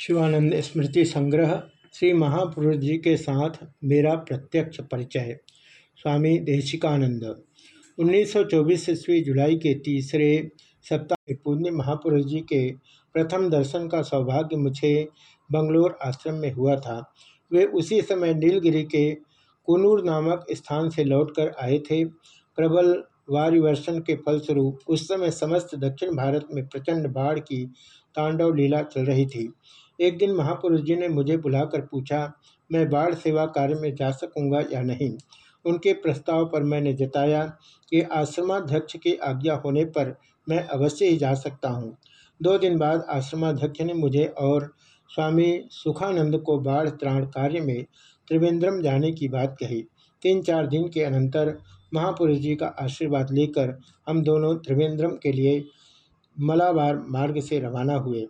शिवानंद स्मृति संग्रह श्री महापुरुष जी के साथ मेरा प्रत्यक्ष परिचय। स्वामी देशिकानंद 1924 ईस्वी जुलाई के तीसरे सप्ताह में पूज्य महापुरुष जी के प्रथम दर्शन का सौभाग्य मुझे बंगलोर आश्रम में हुआ था। वे उसी समय नीलगिरी के कुनूर नामक स्थान से लौटकर आए थे। प्रबल वारिवर्षण के फलस्वरूप उस समय समस्त दक्षिण भारत में प्रचंड बाढ़ की तांडव लीला चल रही थी। एक दिन महापुरुष जी ने मुझे बुलाकर पूछा, मैं बाढ़ सेवा कार्य में जा सकूँगा या नहीं? उनके प्रस्ताव पर मैंने जताया कि आश्रमाध्यक्ष की आज्ञा होने पर मैं अवश्य ही जा सकता हूँ। दो दिन बाद आश्रमाध्यक्ष ने मुझे और स्वामी सुखानंद को बाढ़ त्राण कार्य में त्रिवेंद्रम जाने की बात कही। तीन चार दिन के अनंतर महापुरुष जी का आशीर्वाद लेकर हम दोनों त्रिवेंद्रम के लिए मलाबार मार्ग से रवाना हुए।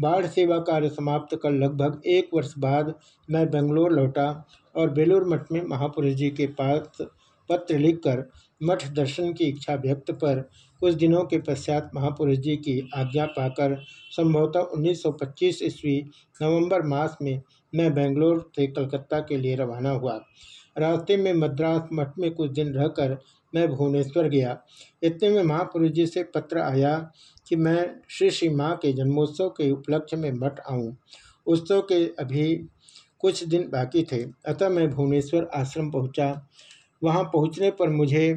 बाढ़ सेवा कार्य समाप्त कर लगभग एक वर्ष बाद मैं बेंगलोर लौटा और बेलूर मठ में महापुरुष जी के पास पत्र लिखकर मठ दर्शन की इच्छा व्यक्त पर कुछ दिनों के पश्चात महापुरुष जी की आज्ञा पाकर संभवतः 1925 ईस्वी नवंबर मास में मैं बेंगलोर से कलकत्ता के लिए रवाना हुआ। रास्ते में मद्रास मठ में कुछ दिन रहकर मैं भुवनेश्वर गया। इतने में महापुरुष जी से पत्र आया कि मैं श्री श्री माँ के जन्मोत्सव के उपलक्ष्य में मठ आऊँ। उत्सव के अभी कुछ दिन बाकी थे। अतः मैं भुवनेश्वर आश्रम पहुँचा। वहाँ पहुँचने पर मुझे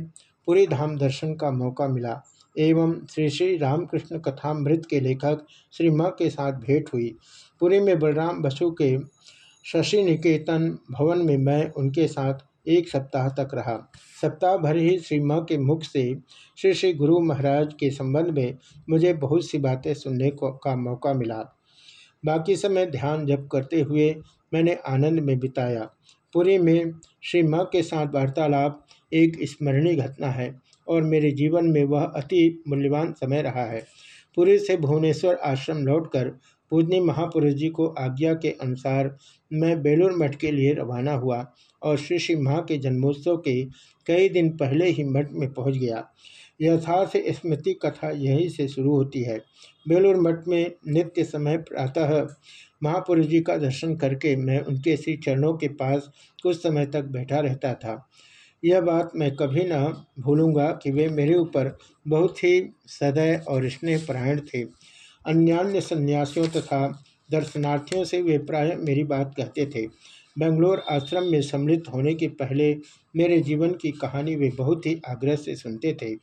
पूरी धाम दर्शन का मौका मिला एवं श्री श्री रामकृष्ण कथामृत के लेखक श्री माँ के साथ भेंट हुई। पुरी में बलराम बसु के शशि निकेतन भवन में मैं उनके साथ एक सप्ताह तक रहा। सप्ताह भर ही श्री माँ के मुख से श्री श्री गुरु महाराज के संबंध में मुझे बहुत सी बातें सुनने को, का मौका मिला। बाकी समय ध्यान जप करते हुए मैंने आनंद में बिताया। पुरी में श्री माँ के साथ वार्तालाप एक स्मरणीय घटना है और मेरे जीवन में वह अति मूल्यवान समय रहा है। पुरी से भुवनेश्वर आश्रम लौटकर पूजनी महापुरुष जी को आज्ञा के अनुसार मैं बेलूर मठ के लिए रवाना हुआ। और श्री श्री माँ के जन्मोत्सव के कई दिन पहले ही मठ में पहुँच गया। यथार्थ स्मृति कथा यहीं से शुरू होती है। बेलूर मठ में नित्य समय प्रातः महापुरुष जी का दर्शन करके मैं उनके श्री चरणों के पास कुछ समय तक बैठा रहता था। यह बात मैं कभी न भूलूँगा कि वे मेरे ऊपर बहुत ही सदैव और स्नेहपरायण थे। अन्यान्य सन्यासियों तथा दर्शनार्थियों से वे प्राय मेरी बात कहते थे। बेंगलोर आश्रम में सम्मिलित होने के पहले मेरे जीवन की कहानी वे बहुत ही आग्रह से सुनते थे।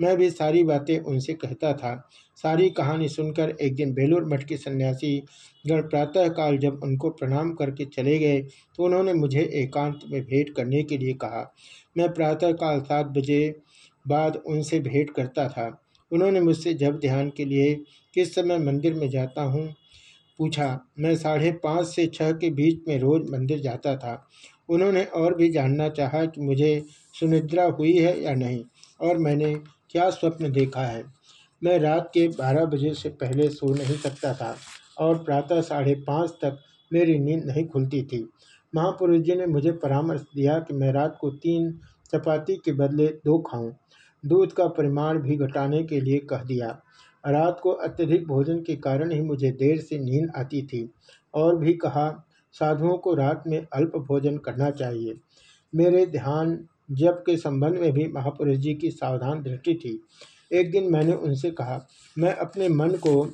मैं भी सारी बातें उनसे कहता था। सारी कहानी सुनकर एक दिन बेलूर मठ के सन्यासी गण प्रातःकाल जब उनको प्रणाम करके चले गए तो उन्होंने मुझे एकांत में भेंट करने के लिए कहा। मैं प्रातःकाल सात बजे बाद उनसे भेंट करता था। उन्होंने मुझसे जब ध्यान के लिए, किस समय मंदिर में जाता हूँ? पूछा, मैं साढ़े पाँच से छः के बीच में रोज़ मंदिर जाता था। उन्होंने और भी जानना चाहा कि मुझे सुनिद्रा हुई है या नहीं, और मैंने क्या स्वप्न देखा है। मैं रात के बारह बजे से पहले सो नहीं सकता था, और प्रातः साढ़े पाँच तक मेरी नींद नहीं खुलती थी। महापुरुष जी ने मुझे परामर्श दिया कि मैं रात को तीन चपाती के बदले दो खाऊं। दूध का परिमाण भी घटाने के लिए कह दिया। रात को अत्यधिक भोजन के कारण ही मुझे देर से नींद आती थी। और भी कहा, साधुओं को रात में अल्प भोजन करना चाहिए। मेरे ध्यान जप के संबंध में भी महापुरुष जी की सावधान दृष्टि थी। एक दिन मैंने उनसे कहा, मैं अपने मन को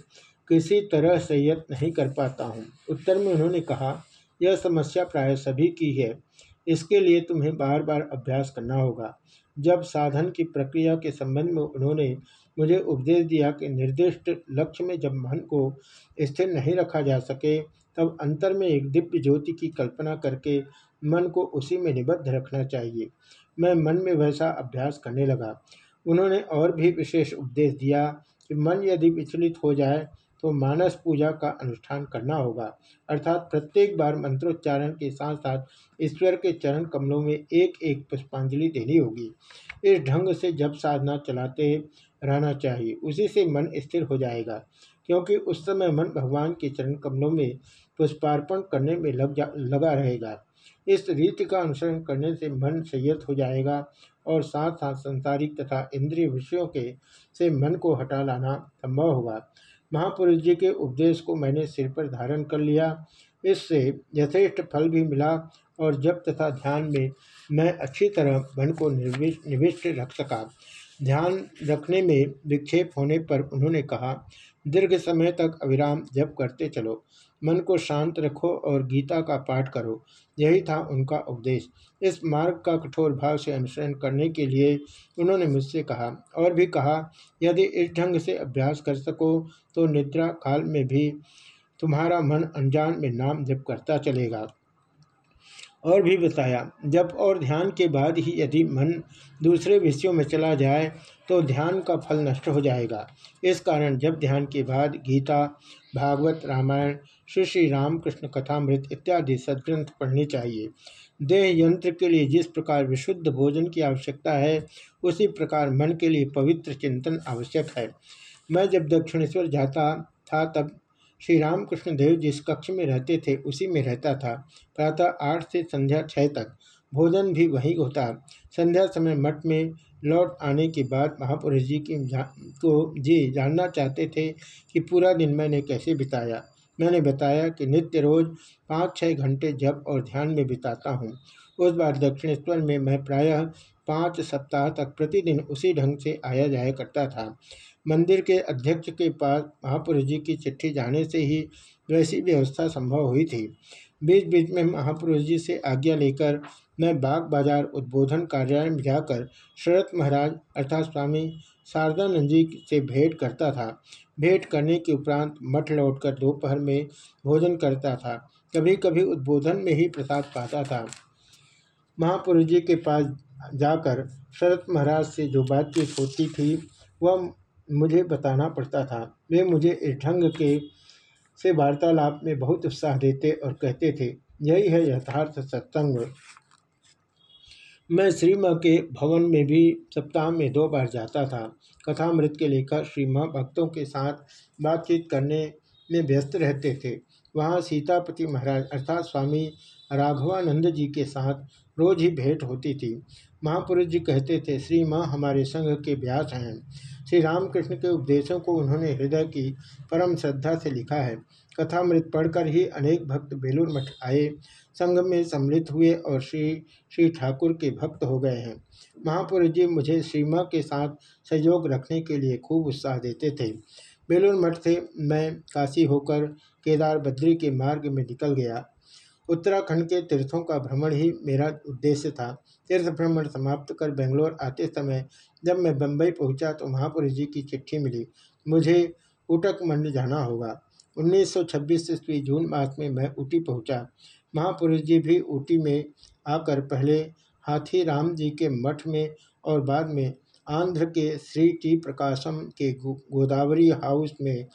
किसी तरह संयत नहीं कर पाता हूँ। उत्तर में उन्होंने कहा, यह समस्या प्राय सभी की है। इसके लिए तुम्हें बार बार अभ्यास करना होगा। जब साधन की प्रक्रिया के संबंध में उन्होंने मुझे उपदेश दिया कि निर्दिष्ट लक्ष्य में जब मन को स्थिर नहीं रखा जा सके, तब अंतर में एक दिव्य ज्योति की कल्पना करके मन को उसी में निबद्ध रखना चाहिए। मैं मन में वैसा अभ्यास करने लगा। उन्होंने और भी विशेष उपदेश दिया कि मन यदि विचलित हो जाए तो मानस पूजा का अनुष्ठान करना होगा। अर्थात प्रत्येक बार मंत्रोच्चारण के साथ साथ ईश्वर के चरण कमलों में एक एक पुष्पांजलि देनी होगी। इस ढंग से जब साधना चलाते रहना चाहिए। उसी से मन स्थिर हो जाएगा, क्योंकि उस समय मन भगवान के चरण कमलों में पुष्पार्पण करने में लग जा, लगा रहेगा। इस रीति का अनुसरण करने से मन संयत हो जाएगा और साथ साथ संसारिक तथा इंद्रिय विषयों के, से मन को हटा लाना संभव होगा। महापुरुष जी के उपदेश को मैंने सिर पर धारण कर लिया। इससे यथेष्ट फल भी मिला और जब तथा ध्यान में मैं अच्छी तरह मन को निविष्ट रख सका। ध्यान रखने में विक्षेप होने पर उन्होंने कहा, दीर्घ समय तक अविराम जप करते चलो। मन को शांत रखो और गीता का पाठ करो। यही था उनका उपदेश। इस मार्ग का कठोर भाव से अनुसरण करने के लिए उन्होंने मुझसे कहा, और भी कहा, यदि इस ढंग से अभ्यास कर सको तो निद्रा काल में भी तुम्हारा मन अनजान में नाम जप करता चलेगा। और भी बताया, जब और ध्यान के बाद ही यदि मन दूसरे विषयों में चला जाए तो ध्यान का फल नष्ट हो जाएगा। इस कारण जब ध्यान के बाद गीता, भागवत रामायण, श्री श्री रामकृष्ण कथामृत इत्यादि सदग्रंथ पढ़नी चाहिए। देह यंत्र के लिए जिस प्रकार विशुद्ध भोजन की आवश्यकता है, उसी प्रकार मन के लिए पवित्र चिंतन आवश्यक है। मैं जब दक्षिणेश्वर जाता था, तब श्री रामकृष्ण देव जिस कक्ष में रहते थे उसी में रहता था। प्रातः आठ से संध्या छः तक भोजन भी वहीं होता। संध्या समय मठ में लौट आने के बाद महापुरुष जी की जा, को जी जानना चाहते थे कि पूरा दिन मैंने कैसे बिताया। मैंने बताया कि नित्य रोज पाँच छः घंटे जप और ध्यान में बिताता हूँ। उस बार दक्षिणेश्वर में मैं प्रायः पाँच सप्ताह तक प्रतिदिन उसी ढंग से आया जाया करता था। मंदिर के अध्यक्ष के पास महापुरुष जी की चिट्ठी जाने से ही वैसी व्यवस्था संभव हुई थी। बीच बीच में महापुरुष जी से आज्ञा लेकर मैं बाग बाज़ार उद्बोधन कार्यालय में जाकर शरत महाराज अर्थात स्वामी शारदानंद जी से भेंट करता था। भेंट करने के उपरांत मठ लौटकर दोपहर में भोजन करता था। कभी कभी उद्बोधन में ही प्रसाद पाता था। महापुरुष जी के पास जाकर शरत महाराज से जो बातचीत होती थी, वह मुझे बताना पड़ता था। वे मुझे इस ढंग के से वार्तालाप में बहुत उत्साह देते और कहते थे, यही है यथार्थ सत्संग। मैं श्री माँ के भवन में भी सप्ताह में दो बार जाता था। कथामृत के लेखक श्री माँ भक्तों के साथ बातचीत करने में व्यस्त रहते थे। वहाँ सीतापति महाराज अर्थात स्वामी राघवानंद जी के साथ रोज ही भेंट होती थी। महापुरुष जी कहते थे श्री माँ हमारे संघ के व्यास हैं। श्री रामकृष्ण के उपदेशों को उन्होंने हृदय की परम श्रद्धा से लिखा है। कथामृत पढ़कर ही अनेक भक्त बेलूर मठ आए। संघ में सम्मिलित हुए और श्री श्री ठाकुर के भक्त हो गए हैं। महापुरुष जी मुझे श्री माँ के साथ सहयोग रखने के लिए खूब उत्साह देते थे। बेलूर मठ से मैं काशी होकर केदार बद्री के मार्ग में निकल गया। उत्तराखंड के तीर्थों का भ्रमण ही मेरा उद्देश्य था। तीर्थ भ्रमण समाप्त कर बेंगलोर आते समय जब मैं बम्बई पहुँचा तो महापुरुष जी की चिट्ठी मिली। मुझे उटक मंड जाना होगा। 1926 ईस्वी जून मास में मैं ऊटी पहुँचा। महापुरुष जी भी ऊटी में आकर पहले हाथी राम जी के मठ में और बाद में आंध्र के श्री टी प्रकाशम के गोदावरी हाउस में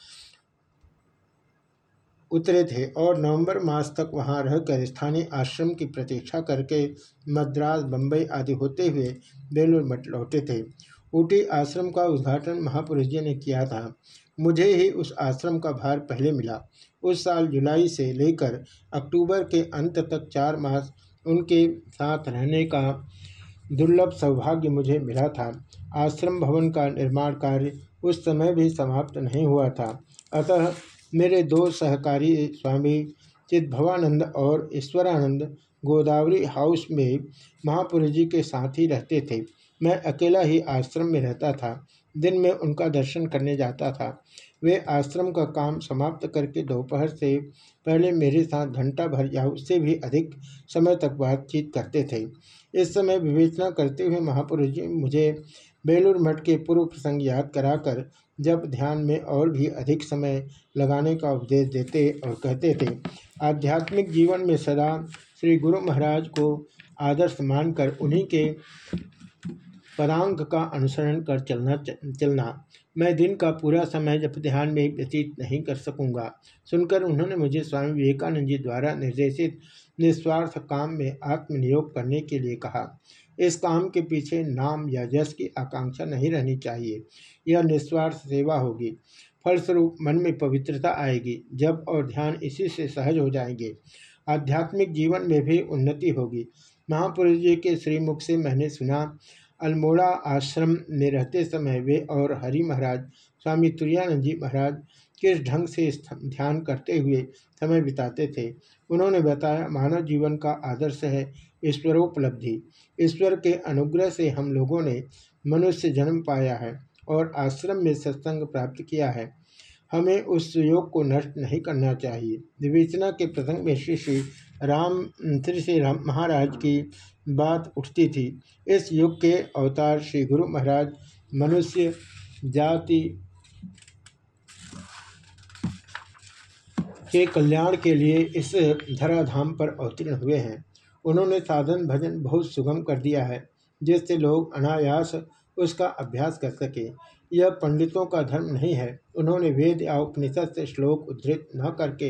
उतरे थे और नवंबर मास तक वहाँ रहकर स्थानीय आश्रम की प्रतीक्षा करके मद्रास बम्बई आदि होते हुए बेलूर मठ लौटे थे। ऊटी आश्रम का उद्घाटन महापुरुष जी ने किया था। मुझे ही उस आश्रम का भार पहले मिला। उस साल जुलाई से लेकर अक्टूबर के अंत तक चार मास उनके साथ रहने का दुर्लभ सौभाग्य मुझे मिला था। आश्रम भवन का निर्माण कार्य उस समय भी समाप्त नहीं हुआ था। अतः मेरे दो सहकारी स्वामी, चिद्भवानंद और ईश्वरानंद गोदावरी हाउस में महापुरुष जी के साथ ही रहते थे। मैं अकेला ही आश्रम में रहता था। दिन में उनका दर्शन करने जाता था। वे आश्रम का काम समाप्त करके दोपहर से पहले मेरे साथ घंटा भर या उससे भी अधिक समय तक बातचीत करते थे। इस समय विवेचना करते हुए महापुरुष जी मुझे बेलूर मठ के पूर्व प्रसंग याद कराकर जब ध्यान में और भी अधिक समय लगाने का उपदेश देते और कहते थे। आध्यात्मिक जीवन में सदा श्री गुरु महाराज को आदर्श मानकर उन्हीं के पदांक का अनुसरण कर चलना चलना। मैं दिन का पूरा समय जब ध्यान में व्यतीत नहीं कर सकूँगा। सुनकर उन्होंने मुझे स्वामी विवेकानंद जी द्वारा निर्देशित निस्वार्थ काम में आत्मनियोग करने के लिए कहा। इस काम के पीछे नाम या यश की आकांक्षा नहीं रहनी चाहिए। यह निस्वार्थ सेवा होगी। फलस्वरूप मन में पवित्रता आएगी। जब और ध्यान इसी से सहज हो जाएँगे। आध्यात्मिक जीवन में भी उन्नति होगी। महापुरुष जी के श्रीमुख से मैंने सुना अल्मोड़ा आश्रम में रहते समय वे और हरि महाराज, स्वामी तुरानंद जी महाराज किस ढंग से ध्यान करते हुए समय बिताते थे? उन्होंने बताया, मानव जीवन का आदर्श है ईश्वरोपलब्धि। ईश्वर के अनुग्रह से हम लोगों ने मनुष्य जन्म पाया है और आश्रम में सत्संग प्राप्त किया है। हमें उस योग को नष्ट नहीं करना चाहिए। विवेचना के प्रसंग में श्री श्री राम श्री श्री राम महाराज की बात उठती थी। इस युग के अवतार श्री गुरु महाराज मनुष्य, जाति के कल्याण के लिए इस धराधाम पर अवतीर्ण हुए हैं। उन्होंने साधन भजन बहुत सुगम कर दिया है, जिससे लोग अनायास उसका अभ्यास कर सके। यह पंडितों का धर्म नहीं है। उन्होंने वेद या उपनिषद से श्लोक उद्धृत न करके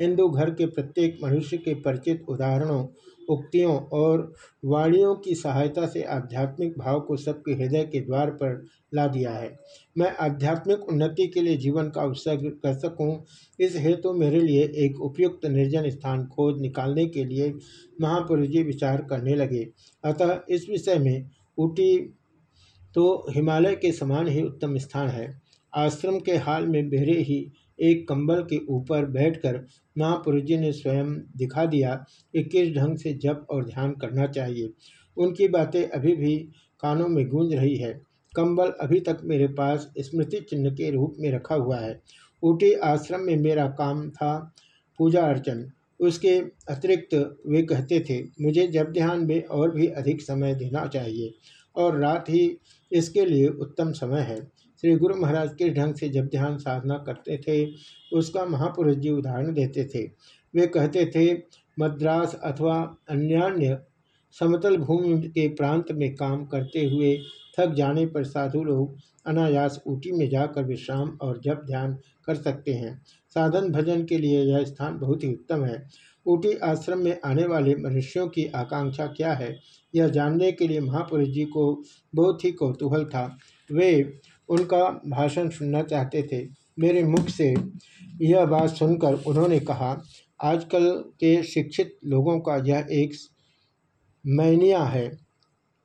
हिंदू घर के प्रत्येक मनुष्य के परिचित उदाहरणों उक्तियों और वाणियों की सहायता से आध्यात्मिक भाव को सबके हृदय के द्वार पर ला दिया है। मैं आध्यात्मिक उन्नति के लिए जीवन का उत्सर्ग कर सकूँ, इस हेतु तो मेरे लिए एक उपयुक्त निर्जन स्थान खोज निकालने के लिए महापुरुष जी विचार करने लगे। अतः इस विषय में ऊटी तो हिमालय के समान ही उत्तम स्थान है। आश्रम के हाल में बेहरे ही एक कंबल के ऊपर बैठकर महापुरुष जी ने स्वयं दिखा दिया कि किस ढंग से जप और ध्यान करना चाहिए। उनकी बातें अभी भी कानों में गूंज रही है। कंबल अभी तक मेरे पास स्मृति चिन्ह के रूप में रखा हुआ है। ऊटी आश्रम में मेरा काम था पूजा अर्चन। उसके अतिरिक्त वे कहते थे, मुझे जब ध्यान में और भी अधिक समय देना चाहिए और रात ही इसके लिए उत्तम समय है। श्री गुरु महाराज किस ढंग से जब ध्यान साधना करते थे, उसका महापुरुष जी उदाहरण देते थे। वे कहते थे, मद्रास अथवा अन्यान्य समतल भूमि के प्रांत में काम करते हुए थक जाने पर साधु लोग अनायास ऊटी में जाकर विश्राम और जप ध्यान कर सकते हैं। साधन भजन के लिए यह स्थान बहुत ही उत्तम है। ऊटी आश्रम में आने वाले मनुष्यों की आकांक्षा क्या है? यह जानने के लिए महापुरुष जी को बहुत ही कौतूहल था। वे उनका भाषण सुनना चाहते थे। मेरे मुख से यह बात सुनकर उन्होंने कहा, आजकल के शिक्षित लोगों का यह एक मैनिया है।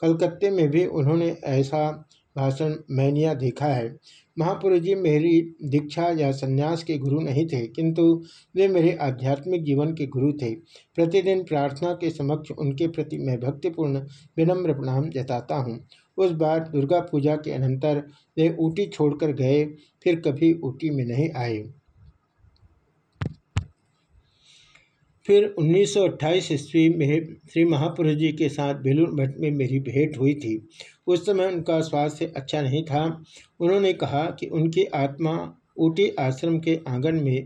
कलकत्ते में भी उन्होंने ऐसा भाषण मैनिया देखा है। महापुरुष जी, मेरी दीक्षा या संन्यास के गुरु नहीं थे, किंतु वे मेरे आध्यात्मिक जीवन के गुरु थे। प्रतिदिन प्रार्थना के समक्ष उनके प्रति मैं भक्तिपूर्ण, विनम्र प्रणाम जताता हूँ। उस बार दुर्गा पूजा के अनंतर वे ऊटी छोड़कर गए, फिर कभी ऊटी में नहीं आए। फिर 1928 ईस्वी में श्री महापुरुष जी के साथ बेलूर मठ में मेरी भेंट हुई थी। उस समय उनका स्वास्थ्य अच्छा नहीं था। उन्होंने कहा कि उनकी आत्मा ऊटी आश्रम के आँगन में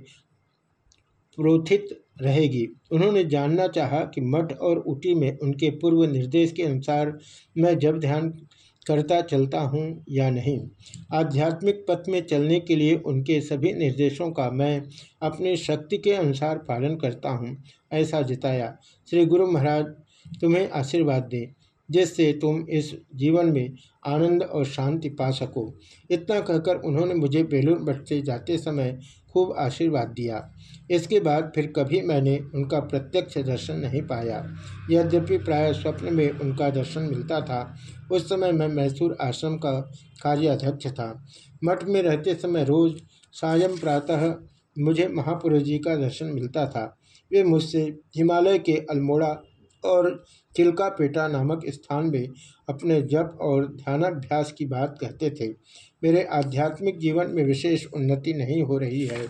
प्रोथित रहेगी। उन्होंने जानना चाहा कि मठ और ऊटी में उनके पूर्व निर्देश के अनुसार मैं जब ध्यान करता चलता हूँ या नहीं। आध्यात्मिक पथ में चलने के लिए उनके सभी निर्देशों का मैं अपनी शक्ति के अनुसार पालन करता हूँ, ऐसा जिताया। श्री गुरु महाराज, तुम्हें आशीर्वाद दें। जिससे तुम इस जीवन में आनंद और शांति पा सको। इतना कहकर उन्होंने मुझे बेलूर मठ से जाते समय खूब आशीर्वाद दिया। इसके बाद फिर कभी मैंने उनका प्रत्यक्ष दर्शन नहीं पाया। यद्यपि प्राय स्वप्न में उनका दर्शन मिलता था। उस समय मैं मैसूर आश्रम का कार्याध्यक्ष था। मठ में रहते समय रोज सायं प्रातः मुझे महापुरुष जी का दर्शन मिलता था। वे मुझसे हिमालय के अल्मोड़ा और चिल्कापेटा नामक स्थान में अपने जप और ध्यानाभ्यास की बात कहते थे। मेरे आध्यात्मिक जीवन में विशेष उन्नति नहीं हो रही है।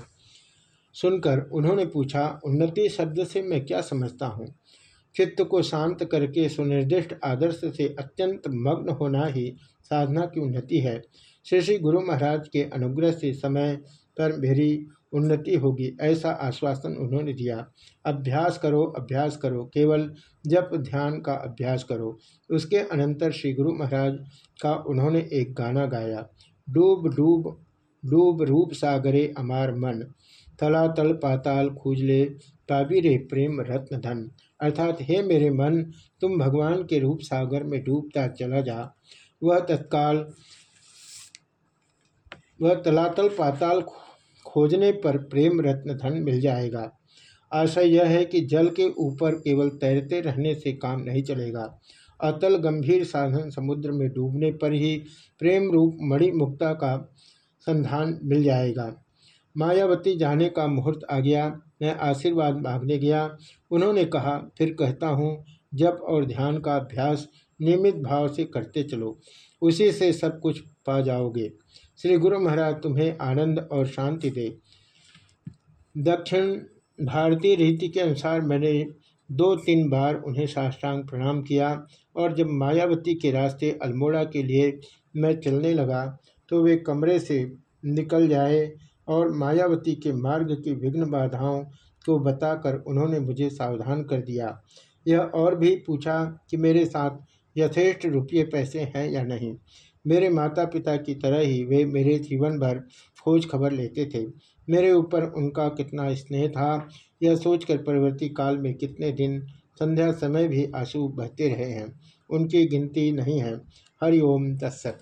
सुनकर उन्होंने पूछा, उन्नति शब्द से मैं क्या समझता हूँ? चित्त को शांत करके सुनिर्दिष्ट आदर्श से अत्यंत मग्न होना ही साधना की उन्नति है। श्री श्री गुरु महाराज के अनुग्रह से समय पर मेरी उन्नति होगी, ऐसा आश्वासन उन्होंने दिया। अभ्यास करो अभ्यास करो, केवल जप ध्यान का अभ्यास करो। उसके अनंतर श्री गुरु महाराज का उन्होंने एक गाना गाया, डूब डूब डूब रूप सागरे अमार मन, तलातल पाताल खूजले पाबिरे प्रेम रत्न धन। अर्थात हे मेरे मन, तुम भगवान के रूप सागर में डूबता चला जा। वह तत्काल, वह तलातल पाताल खोजने पर प्रेम रत्न धन मिल जाएगा। आशा यह है कि जल के ऊपर केवल तैरते रहने से काम नहीं चलेगा। अतल गंभीर साधन समुद्र में डूबने पर ही प्रेम रूप मणिमुक्ता का संधान मिल जाएगा। मायावती जाने का मुहूर्त आ गया, मैं आशीर्वाद मांगने गया। उन्होंने कहा, फिर कहता हूँ, जप और ध्यान का अभ्यास नियमित भाव से करते चलो। उसी से सब कुछ पा जाओगे। श्री गुरु महाराज तुम्हें आनंद और शांति दे। दक्षिण भारतीय रीति के अनुसार मैंने दो तीन बार उन्हें साष्टांग प्रणाम किया और जब मायावती के रास्ते अल्मोड़ा के लिए मैं चलने लगा तो वे कमरे से निकल जाए और मायावती के मार्ग की विघ्न बाधाओं को बताकर उन्होंने मुझे सावधान कर दिया। यह और भी पूछा कि मेरे साथ यथेष्ट रुपये पैसे हैं या नहीं। मेरे माता पिता की तरह ही वे मेरे जीवन भर खोज खबर लेते थे। मेरे ऊपर उनका कितना स्नेह था, यह सोचकर परवर्ती काल में कितने दिन, संध्या समय भी आँसू बहते रहे हैं। उनकी गिनती नहीं है। हरिओम तत्सत।